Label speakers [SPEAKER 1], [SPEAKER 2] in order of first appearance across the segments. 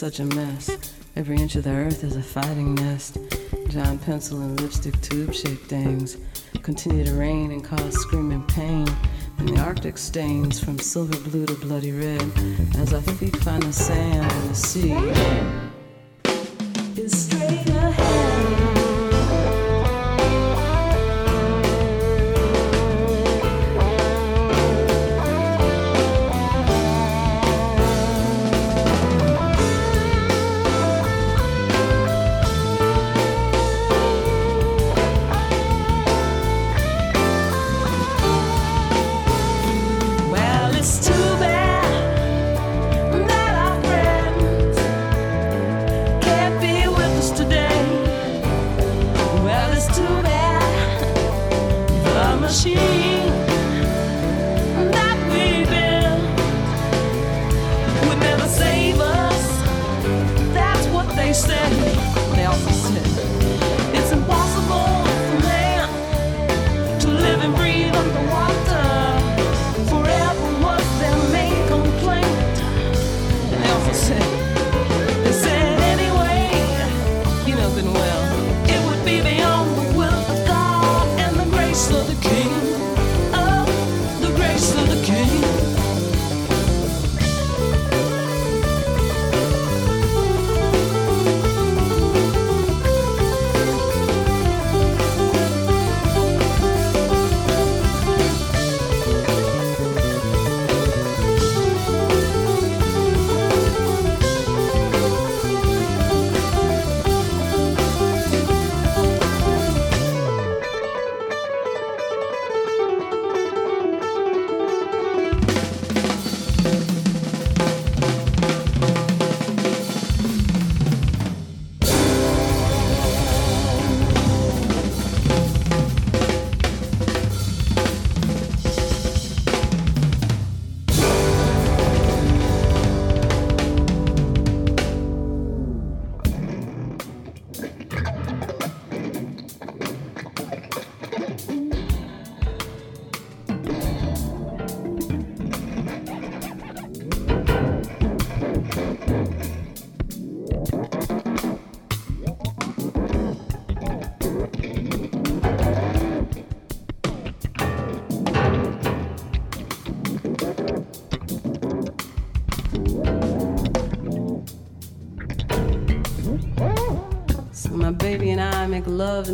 [SPEAKER 1] such a mess. Every inch of the earth is a fighting nest. John pencil and lipstick tube shaped things continue to rain and cause screaming pain. And the Arctic stains from silver blue to bloody red as our feet find the sand and the sea.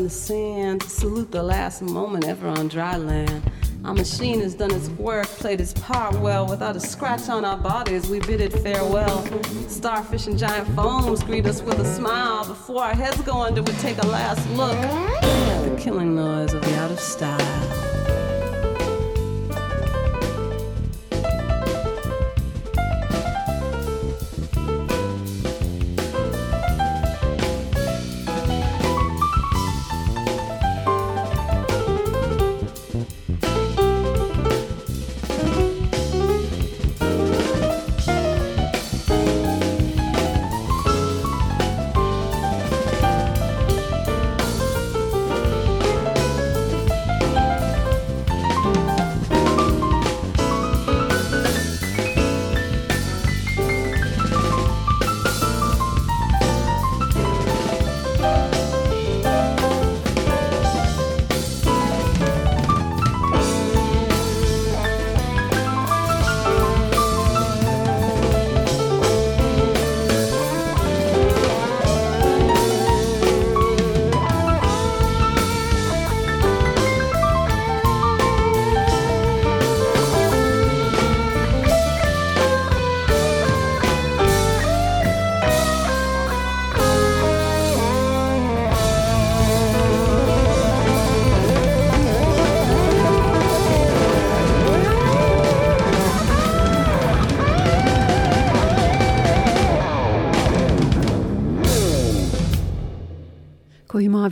[SPEAKER 1] the sand. Salute the last moment ever on dry land. Our machine has done its work, played its part well. Without a scratch on our bodies, we bid it farewell. Starfish and giant foams greet us with a smile. Before our heads go under, we take a last look at the killing noise of the out of style.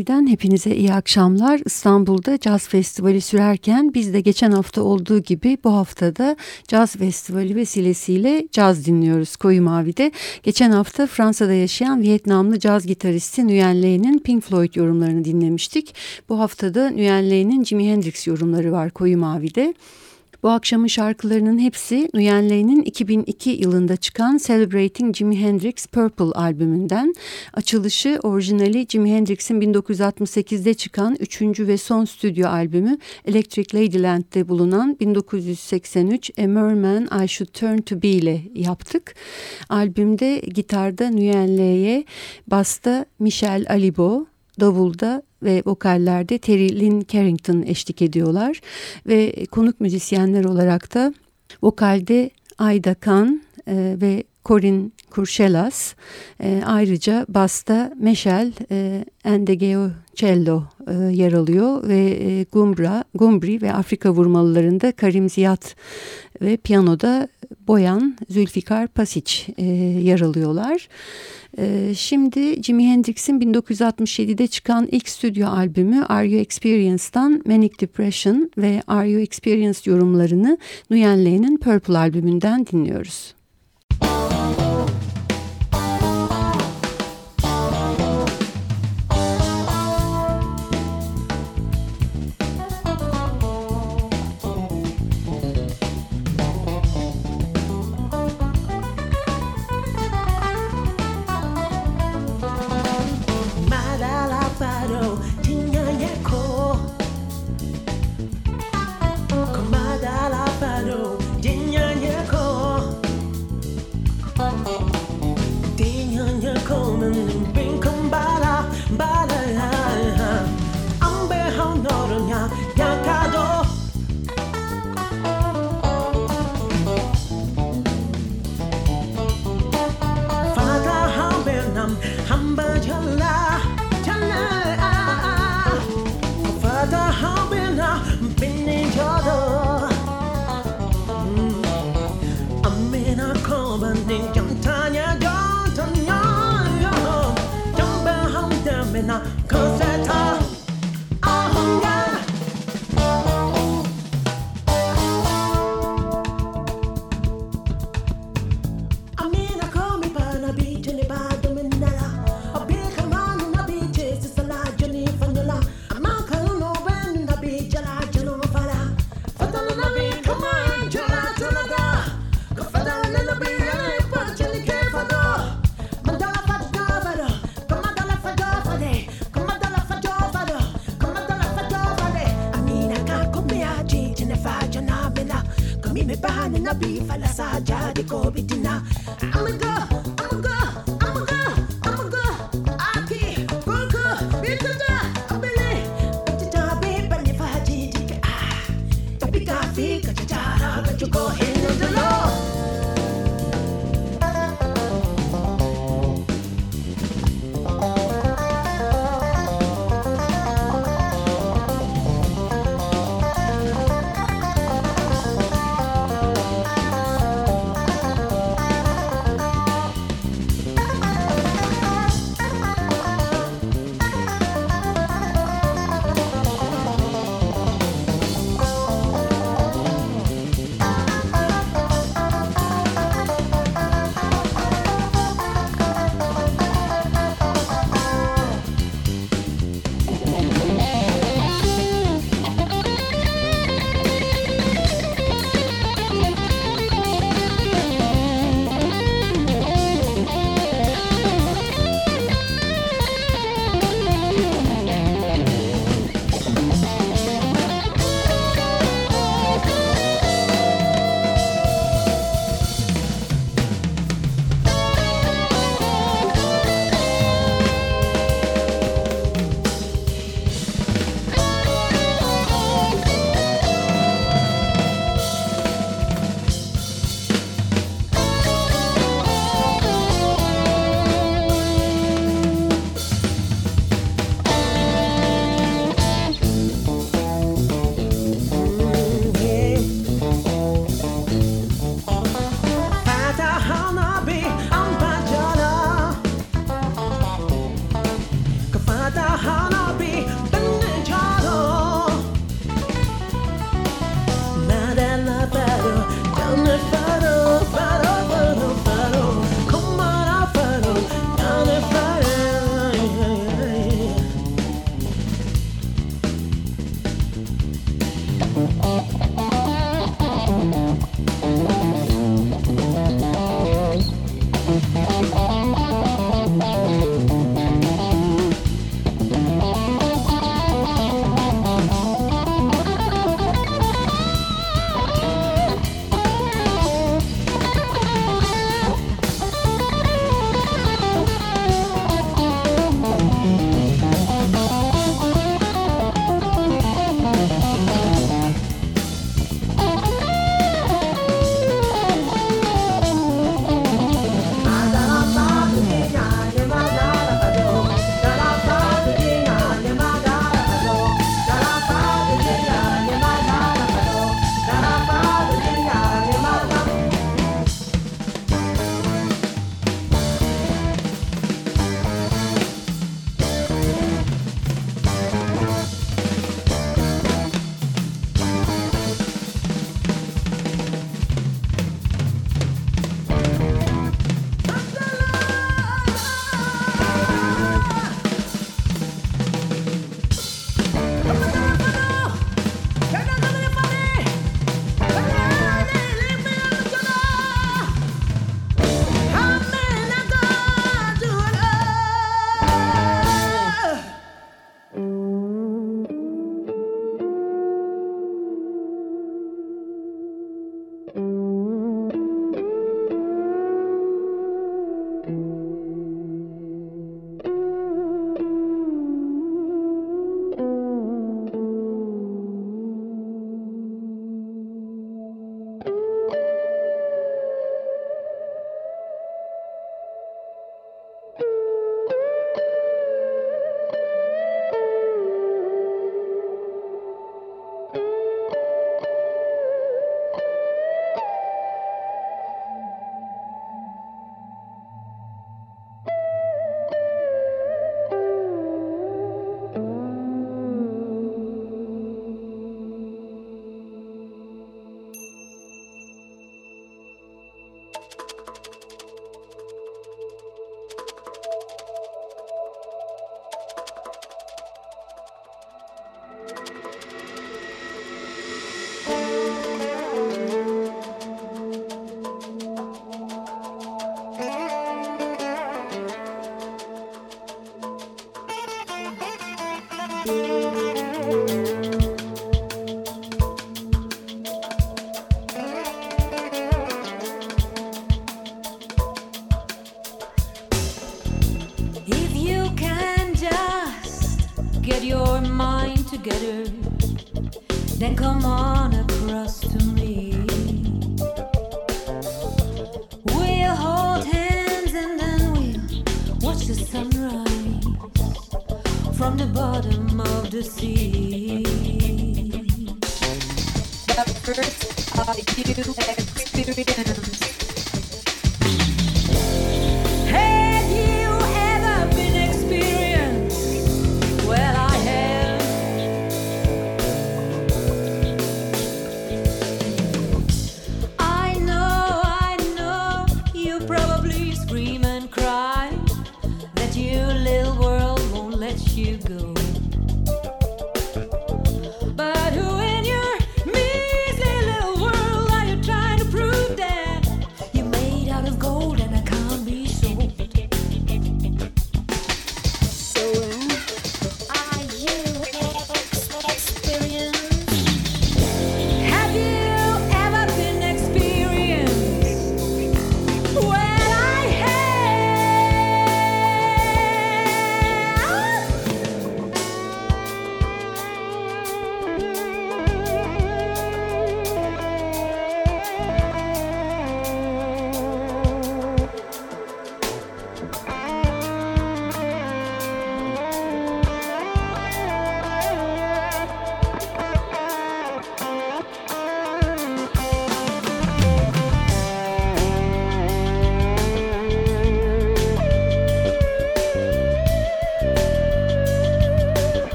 [SPEAKER 2] Mavi'den hepinize iyi akşamlar. İstanbul'da Caz Festivali sürerken biz de geçen hafta olduğu gibi bu haftada Caz Festivali vesilesiyle caz dinliyoruz Koyu Mavi'de. Geçen hafta Fransa'da yaşayan Vietnamlı caz gitaristi Nguyen Le'nin Pink Floyd yorumlarını dinlemiştik. Bu haftada Nguyen Le'nin Jimi Hendrix yorumları var Koyu Mavi'de. Bu akşamın şarkılarının hepsi Nguyen Le'nin 2002 yılında çıkan Celebrating Jimi Hendrix Purple albümünden. Açılışı orijinali Jimi Hendrix'in 1968'de çıkan 3. ve son stüdyo albümü Electric Ladyland'de bulunan 1983 A Merman I Should Turn To Be ile yaptık. Albümde gitarda Nguyen Le'ye, basta Michel Alibo, davulda ve vokallerde Terry Lynn Carrington eşlik ediyorlar. Ve konuk müzisyenler olarak da vokalde Ayda Kan e, ve Corin Kurşelas. E, ayrıca basta Meşel Endegeo Cello e, yer alıyor ve e, Gumbra, Gumbri ve Afrika vurmalılarında Karim Ziyat ve piyanoda Boyan Zülfikar Pasiç e, yer alıyorlar. E, şimdi Jimi Hendrix'in 1967'de çıkan ilk stüdyo albümü Are You Experienced'dan Manic Depression ve Are You Experienced yorumlarını Nguyen Purple albümünden dinliyoruz.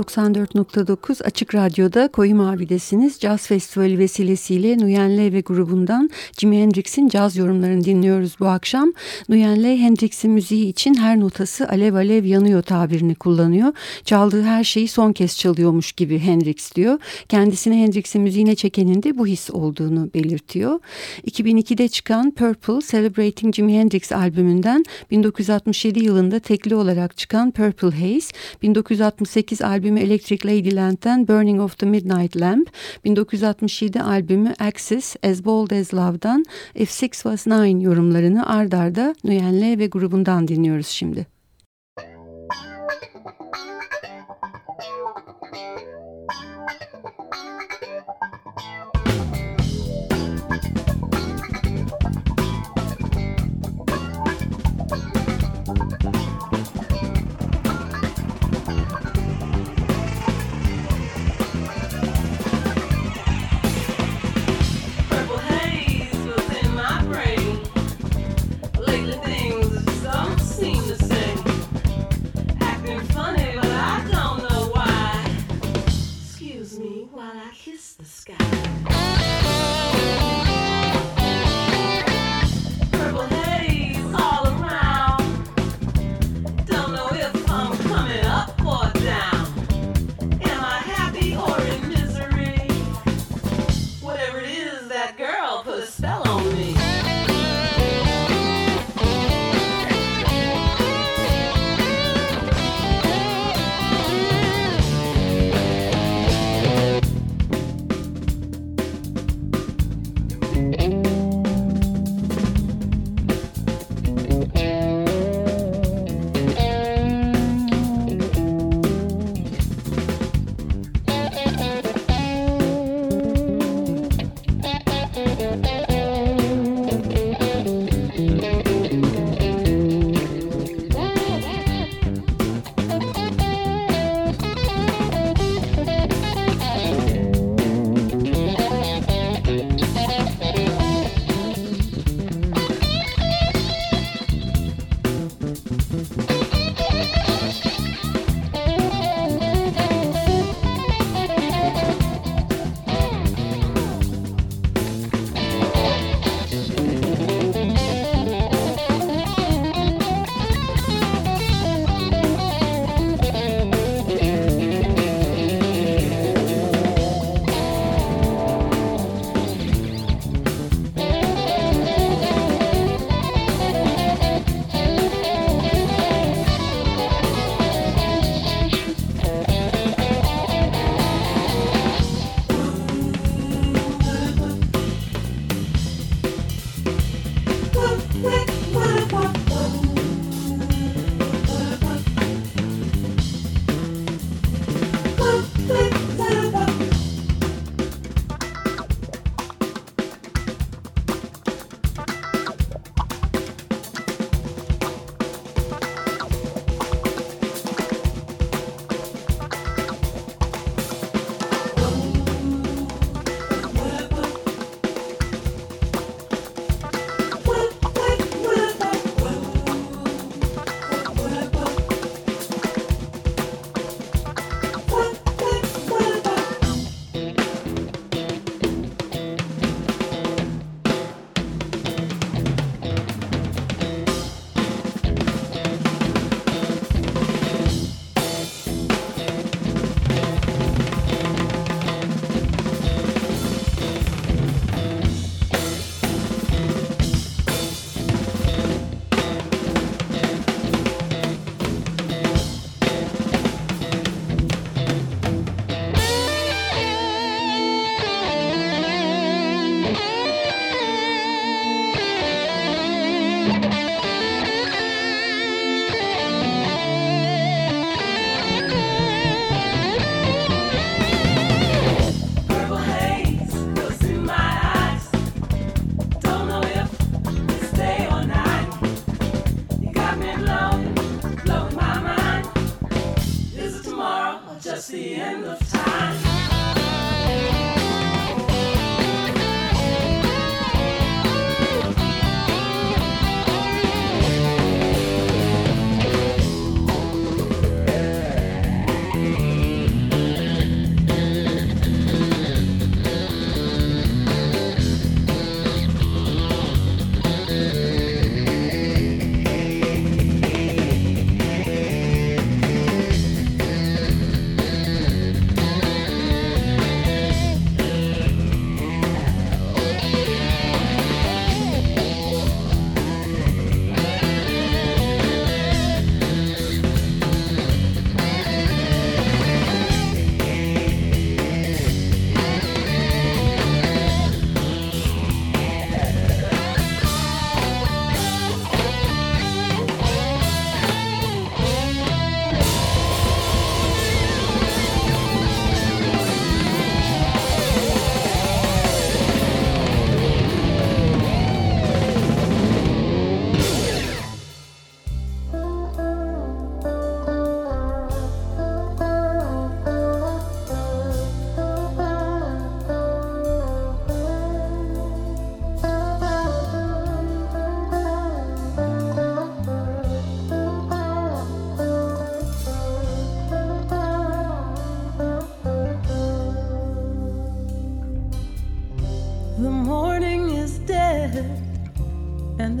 [SPEAKER 2] 94.9 Açık Radyo'da Koyu Mavi'desiniz. Caz Festivali vesilesiyle Nuyen Ley ve grubundan Jimi Hendrix'in caz yorumlarını dinliyoruz bu akşam. Nuyen Ley, Hendrix'in müziği için her notası alev alev yanıyor tabirini kullanıyor. Çaldığı her şeyi son kez çalıyormuş gibi Hendrix diyor. Kendisini Hendrix'in müziğine çekenin de bu his olduğunu belirtiyor. 2002'de çıkan Purple Celebrating Jimi Hendrix albümünden 1967 yılında tekli olarak çıkan Purple Haze, 1968 albümü Electric Ladyland'den Burning of the Midnight Lamp, 1967 albümü Axis As Bold As Love'dan If Six Was Nine yorumlarını ardarda Nuyenle ve grubundan dinliyoruz şimdi.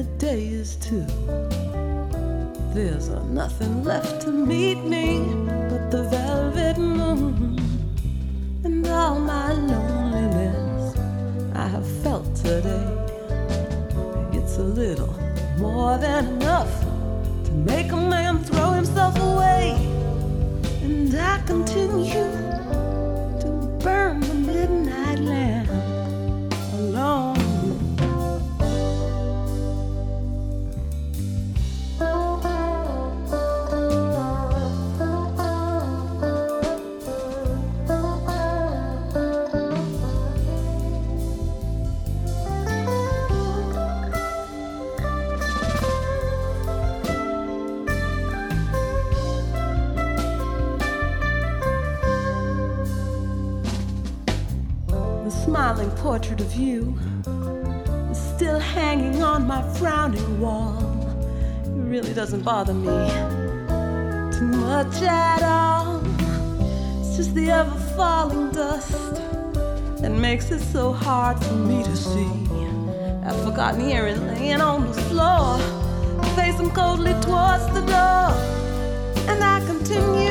[SPEAKER 1] the day is two. There's nothing left to meet me but the velvet moon. And all my loneliness I have felt today. It's a little more than enough to make a man throw himself away. And I continue doesn't bother me too much at all. It's just the ever falling dust that makes it so hard for me to see. I've forgotten earring laying on the floor, facing coldly towards the door, and I continue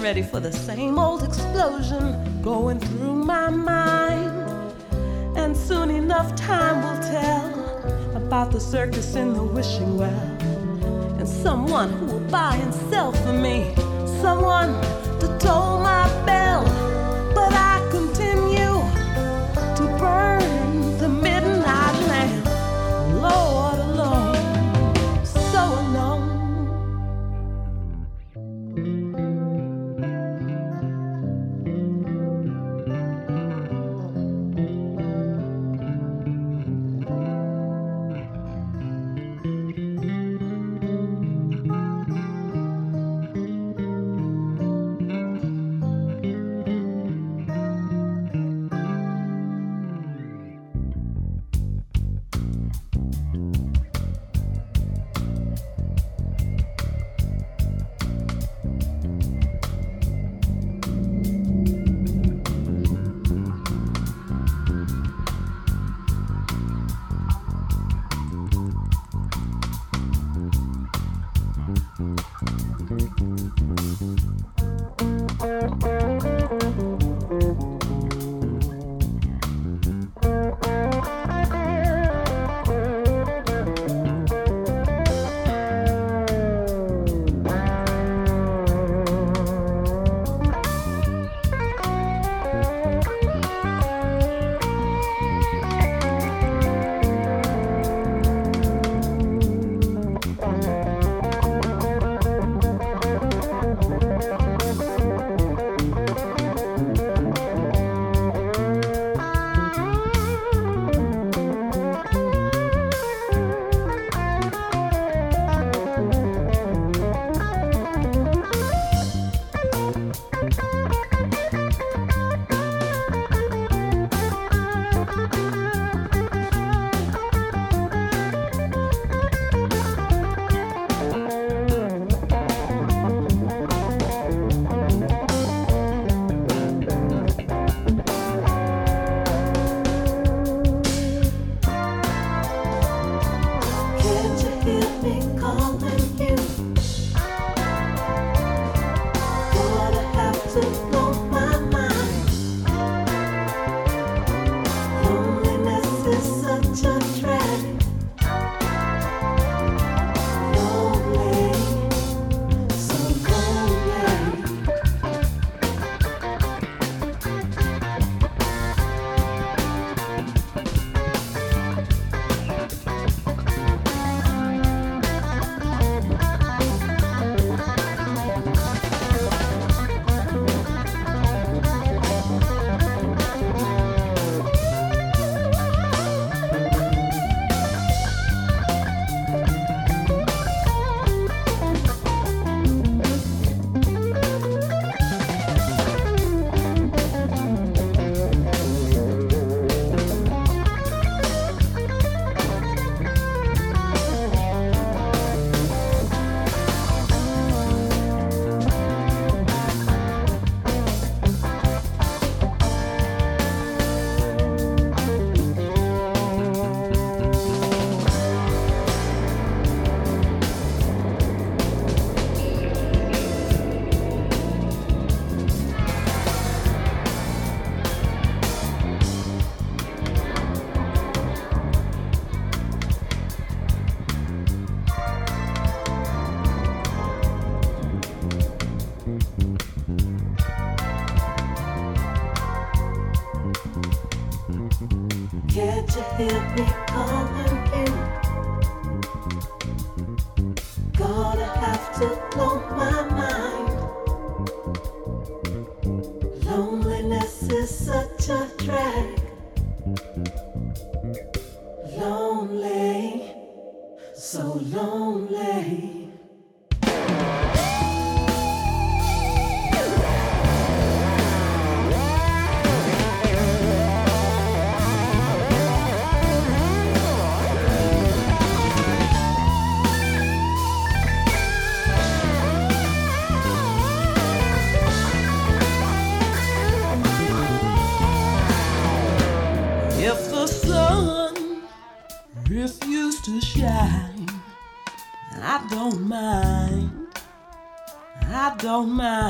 [SPEAKER 1] ready for the same old explosion going through my mind. And soon enough, time will tell about the circus in the wishing well, and someone who will buy and sell for me, someone to toll my bell.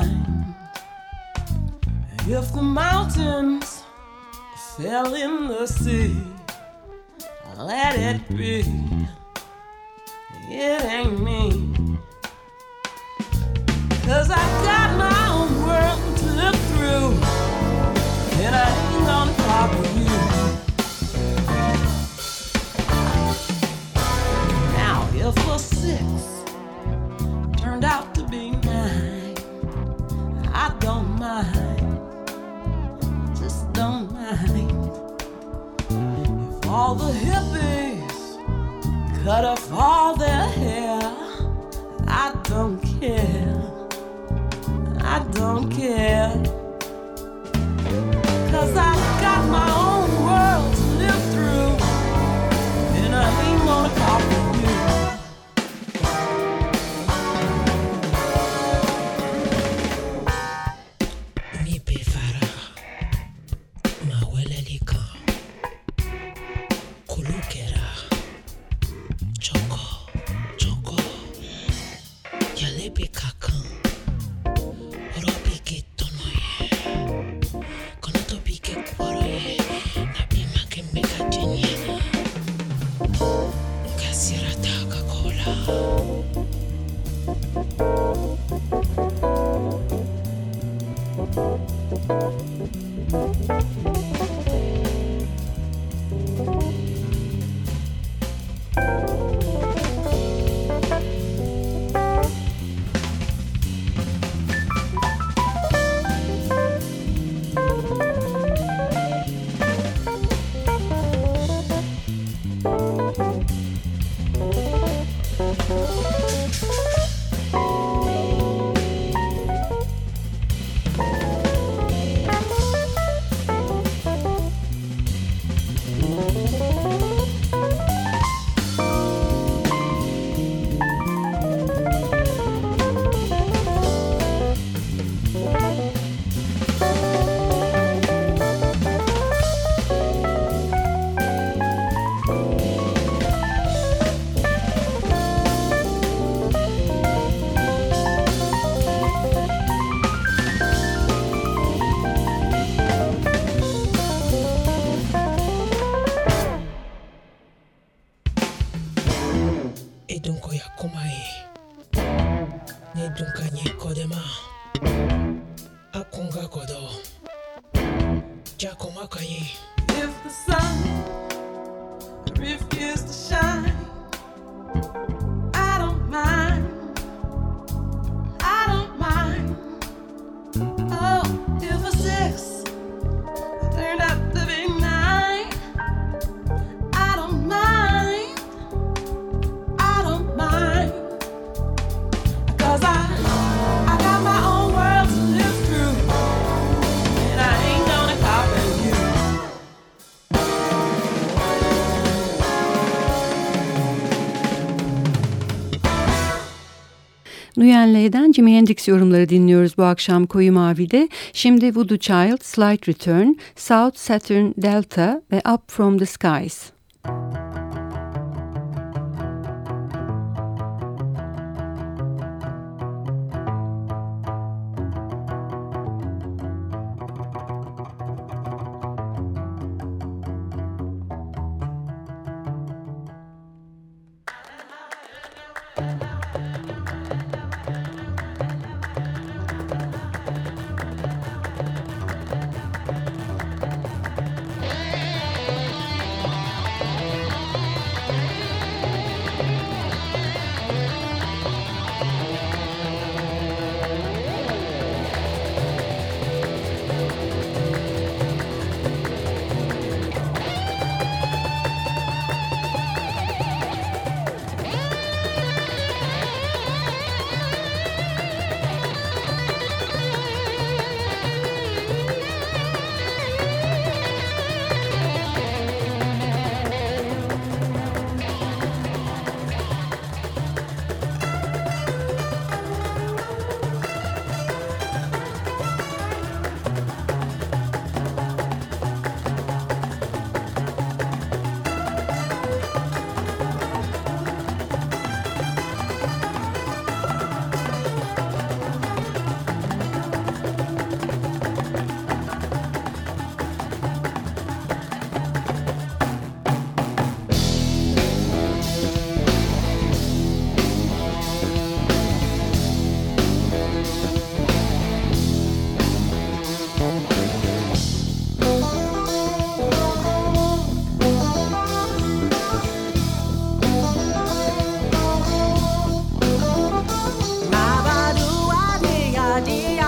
[SPEAKER 1] Mind. If the mountains fell in the sea, let it be. It ain't me. Cause I've got my own world to look through. And I ain't gonna copy you. Now, if a six all the hippies cut off all their hair, I don't care. I don't care. Cause I got my
[SPEAKER 2] Nuyen Leigh'den Jimi Hendrix yorumları dinliyoruz bu akşam Koyu Mavi'de. Şimdi Voodoo Child, Slight Return, South Saturn Delta ve Up From The Skies.
[SPEAKER 1] Thank body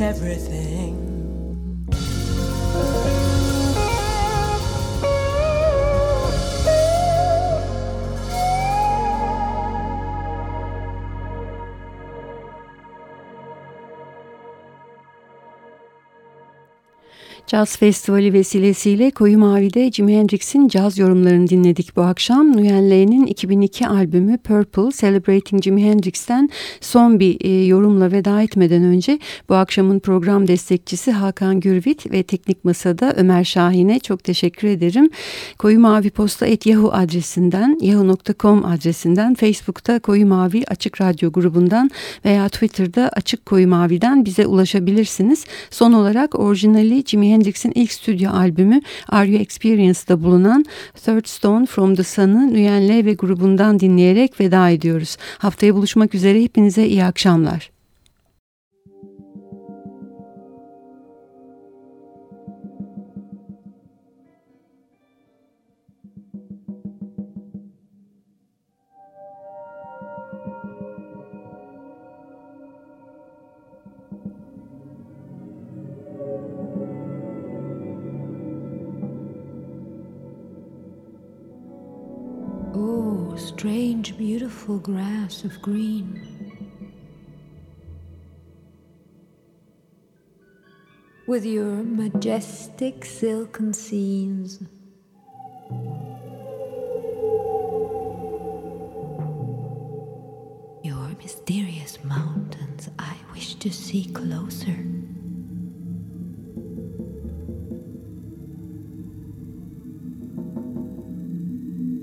[SPEAKER 1] everything.
[SPEAKER 2] Caz Festivali vesilesiyle Koyu Mavi'de Jimi Hendrix'in caz yorumlarını dinledik bu akşam. Nguyen Le'nin 2002 albümü Purple Celebrating Jimi Hendrix'ten son bir e, yorumla veda etmeden önce bu akşamın program destekçisi Hakan Gürvit ve Teknik Masa'da Ömer Şahin'e çok teşekkür ederim. Koyu Mavi Posta et Yahoo adresinden, yahoo.com adresinden, Facebook'ta Koyu Mavi Açık Radyo grubundan veya Twitter'da Açık Koyu Mavi'den bize ulaşabilirsiniz. Son olarak orijinali Jimi Hendrix'in ilk stüdyo albümü Are You Experienced'da bulunan Third Stone From The Sun'ı Nguyen Le ve grubundan dinleyerek veda ediyoruz. Haftaya buluşmak üzere hepinize iyi akşamlar.
[SPEAKER 3] Strange, beautiful grass of green. With your majestic silken scenes. Your mysterious mountains I wish to see closer.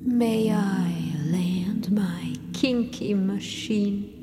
[SPEAKER 3] May I my kinky machine?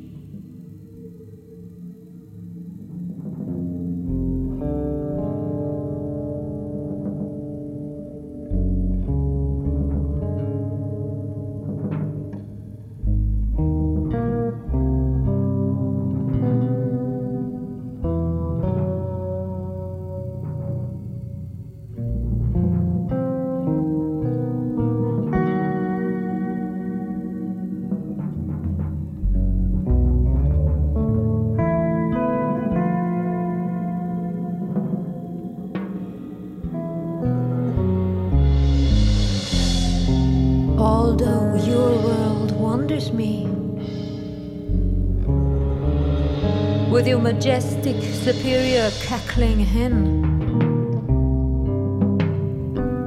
[SPEAKER 3] Majestic, superior, cackling hen.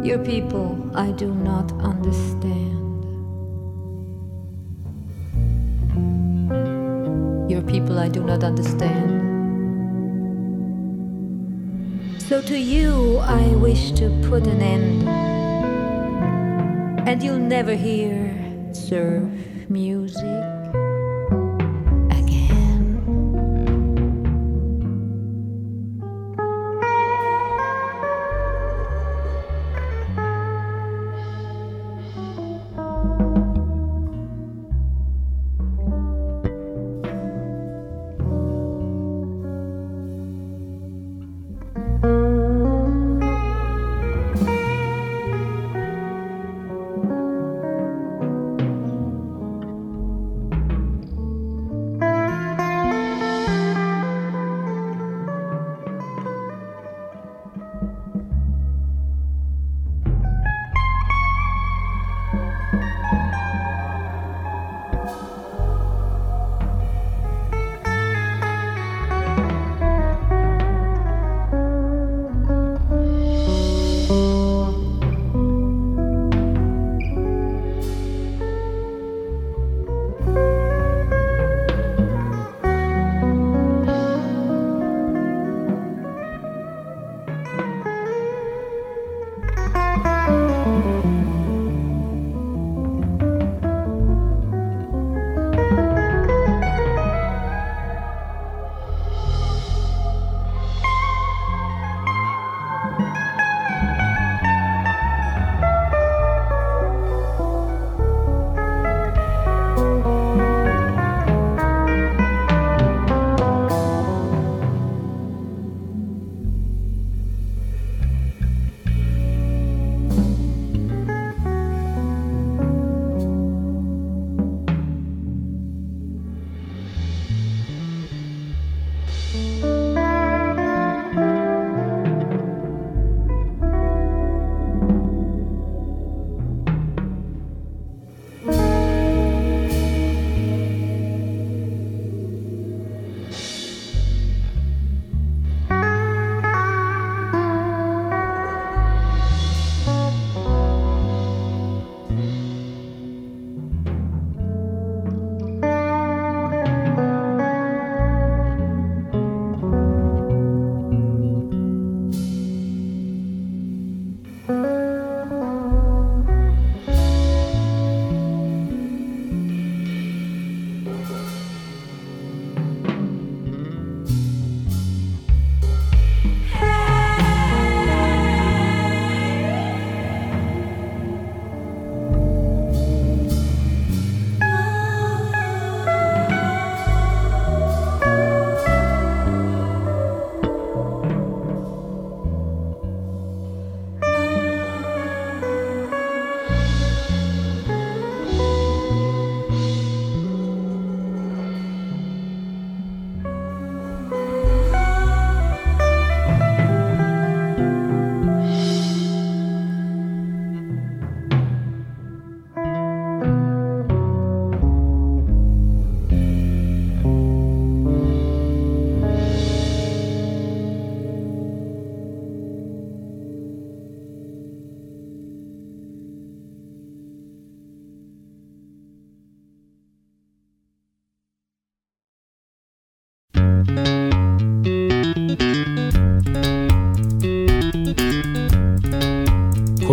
[SPEAKER 3] Your people I do not understand. Your people I do not understand. So to you I wish to put an end. And you'll never hear surf music